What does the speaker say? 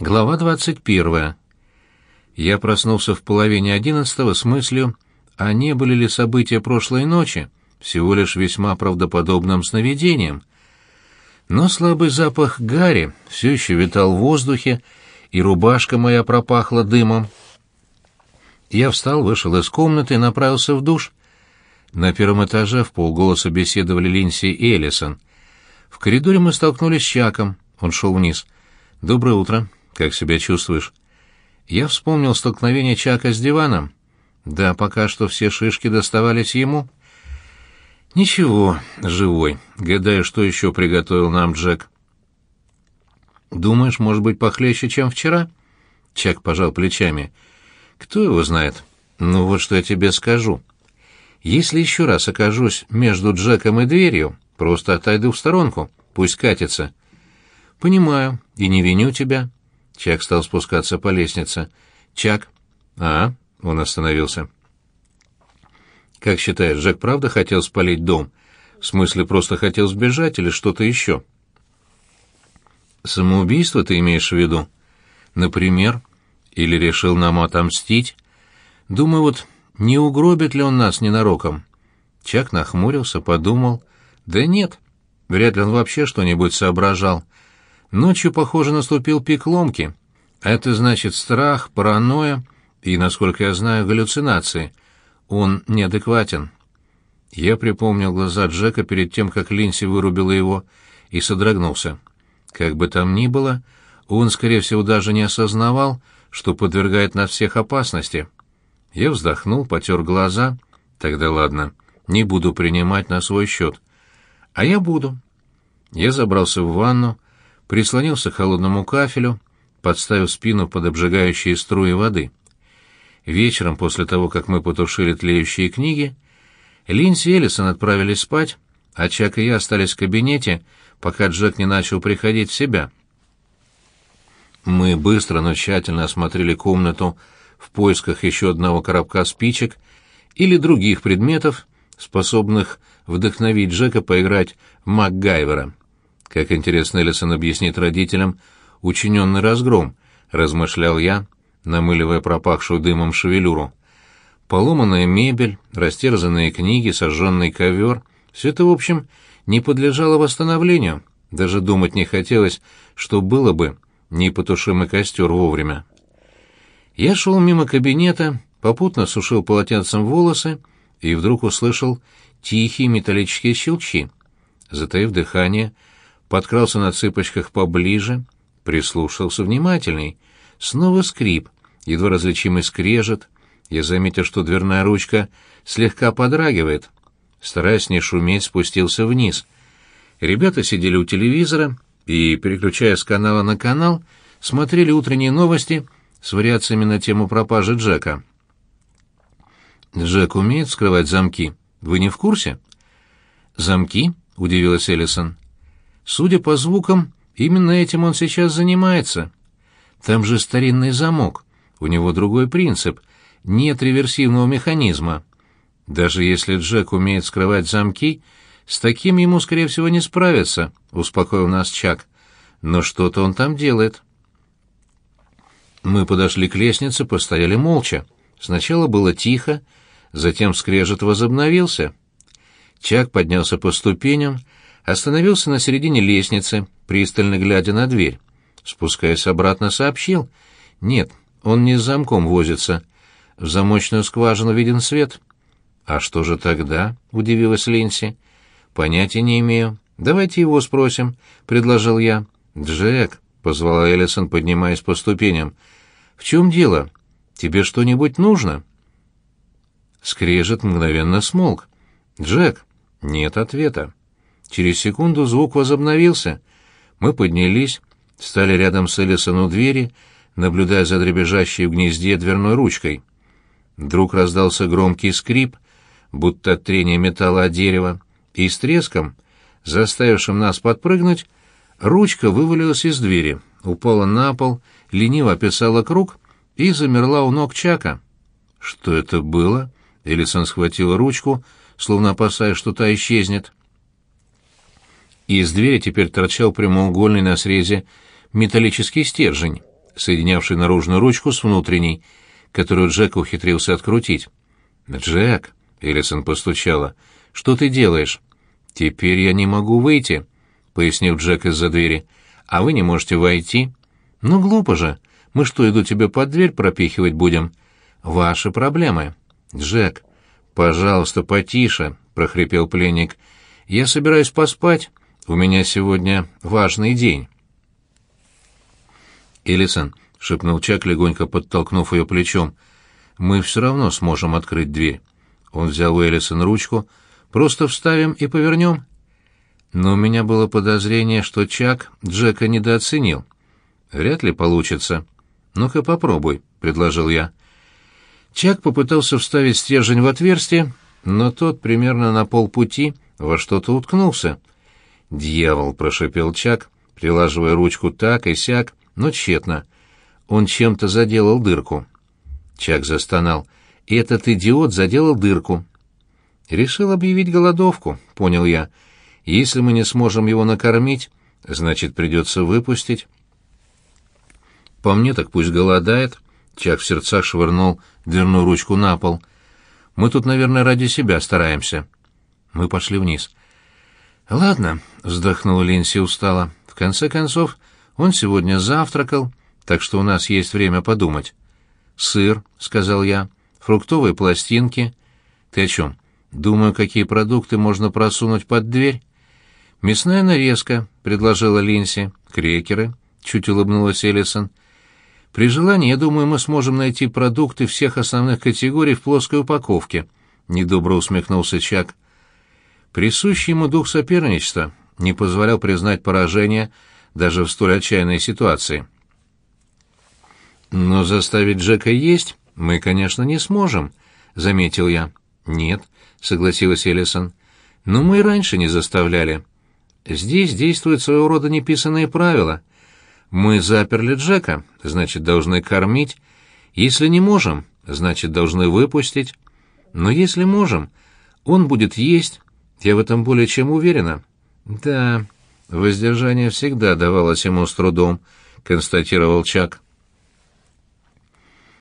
Глава 21. Я проснулся в половине одиннадцатого с мыслью, а не были ли события прошлой ночи всего лишь весьма правдоподобным сновидением. Но слабый запах гари все еще витал в воздухе, и рубашка моя пропахла дымом. Я встал, вышел из комнаты и направился в душ. На первом этаже в полголоса беседовали Линси и Эллисон. В коридоре мы столкнулись с Чаком. Он шел вниз. «Доброе утро. Как себя чувствуешь?» Я вспомнил столкновение Чака с диваном. Да, пока что все шишки доставались ему. «Ничего, живой. Гадаю, что еще приготовил нам Джек». «Думаешь, может быть, похлеще, чем вчера?» Чак пожал плечами. «Кто его знает? Ну вот что я тебе скажу. Если еще раз окажусь между Джеком и дверью, просто отойду в сторонку, пусть катится». «Понимаю, и не виню тебя». Чак стал спускаться по лестнице. «Чак?» «А?» — он остановился. «Как считаешь, Джек правда хотел спалить дом? В смысле, просто хотел сбежать или что-то еще?» «Самоубийство ты имеешь в виду?» «Например? Или решил нам отомстить?» «Думаю, вот не угробит ли он нас ненароком?» Чак нахмурился, подумал. «Да нет, вряд ли он вообще что-нибудь соображал. Ночью, похоже, наступил пик ломки. Это значит страх, паранойя и, насколько я знаю, галлюцинации. Он неадекватен. Я припомнил глаза Джека перед тем, как Линси вырубила его, и содрогнулся. Как бы там ни было, он, скорее всего, даже не осознавал, что подвергает нас всех опасности. Я вздохнул, потер глаза. Тогда ладно, не буду принимать на свой счет. А я буду. Я забрался в ванну, прислонился к холодному кафелю, подставив спину под обжигающие струи воды. Вечером, после того, как мы потушили тлеющие книги, Линси и Эллисон отправились спать, а Чак и я остались в кабинете, пока Джек не начал приходить в себя. Мы быстро, но тщательно осмотрели комнату в поисках еще одного коробка спичек или других предметов, способных вдохновить Джека поиграть в МакГайвера. Как интересно Эллисон объяснит родителям учиненный разгром, размышлял я, намыливая пропахшую дымом шевелюру. Поломанная мебель, растерзанные книги, сожженный ковер — все это, в общем, не подлежало восстановлению. Даже думать не хотелось, что было бы непотушимый костер вовремя. Я шел мимо кабинета, попутно сушил полотенцем волосы и вдруг услышал тихие металлические щелчки. Затаив дыхание, подкрался на цыпочках поближе, прислушался внимательней. Снова скрип, едва различимый скрежет. Я заметил, что дверная ручка слегка подрагивает. Стараясь не шуметь, спустился вниз. Ребята сидели у телевизора и, переключая с канала на канал, смотрели утренние новости с вариациями на тему пропажи Джека. «Джек умеет скрывать замки. Вы не в курсе?» «Замки?» — удивилась Эллисон. Судя по звукам, именно этим он сейчас занимается. Там же старинный замок. У него другой принцип. Нет реверсивного механизма. Даже если Джек умеет скрывать замки, с таким ему, скорее всего, не справиться, успокоил нас Чак. Но что-то он там делает. Мы подошли к лестнице, постояли молча. Сначала было тихо, затем скрежет возобновился. Чак поднялся по ступеням, остановился на середине лестницы, пристально глядя на дверь. Спускаясь обратно, сообщил. «Нет, он не с замком возится. В замочную скважину виден свет». «А что же тогда?» — удивилась Линси. «Понятия не имею. Давайте его спросим», — предложил я. «Джек», — позвала Эллисон, поднимаясь по ступеням. «В чем дело? Тебе что-нибудь нужно?» Скрежет мгновенно смолк. «Джек!» Нет ответа. Через секунду звук возобновился. Мы поднялись, стали рядом с Элисон у двери, наблюдая за дребезжащей в гнезде дверной ручкой. Вдруг раздался громкий скрип, будто от трения металла о дерево, и с треском, заставившим нас подпрыгнуть, ручка вывалилась из двери, упала на пол, лениво описала круг и замерла у ног Чака. «Что это было?» Элисон схватила ручку, словно опасаясь, что та исчезнет. Из двери теперь торчал прямоугольный на срезе металлический стержень. соединявший наружную ручку с внутренней, которую Джек ухитрился открутить. «Джек!» — Элисон постучала. «Что ты делаешь?» «Теперь я не могу выйти», — пояснил Джек из-за двери. «А вы не можете войти?» «Ну, глупо же. Мы что, иду тебе под дверь пропихивать будем?» «Ваши проблемы». «Джек, пожалуйста, потише», — прохрипел пленник. «Я собираюсь поспать. У меня сегодня важный день». «Элисон», — шепнул Чак, легонько подтолкнув ее плечом, — «мы все равно сможем открыть дверь». Он взял у Элисон ручку. «Просто вставим и повернем». Но у меня было подозрение, что Чак Джека недооценил. «Вряд ли получится». «Ну-ка попробуй», — предложил я. Чак попытался вставить стержень в отверстие, но тот примерно на полпути во что-то уткнулся. «Дьявол!» — прошепел Чак, прилаживая ручку так и сяк, но тщетно. Он чем-то заделал дырку. Чак застонал. «Этот идиот заделал дырку». «Решил объявить голодовку», — понял я. «Если мы не сможем его накормить, значит, придется выпустить». «По мне так пусть голодает», — Чак в сердцах швырнул дверную ручку на пол. «Мы тут, наверное, ради себя стараемся». Мы пошли вниз. «Ладно», — вздохнула Линси устало. «В конце концов, он сегодня завтракал, так что у нас есть время подумать. «Сыр», — сказал я, — «фруктовые пластинки». «Ты о чем?» «Думаю, какие продукты можно просунуть под дверь». «Мясная нарезка», — предложила Линси. «Крекеры», — чуть улыбнулась Эллисон. «При желании, я думаю, мы сможем найти продукты всех основных категорий в плоской упаковке», — недобро усмехнулся Чак. Присущий ему дух соперничества не позволял признать поражение даже в столь отчаянной ситуации. «Но заставить Джека есть мы, конечно, не сможем», — заметил я. «Нет», — согласилась Эллисон. «Но мы и раньше не заставляли. Здесь действуют своего рода неписанные правила. Мы заперли Джека, значит, должны кормить. Если не можем, значит, должны выпустить. Но если можем, он будет есть, я в этом более чем уверена». «Да», Воздержание всегда давалось ему с трудом, констатировал Чак.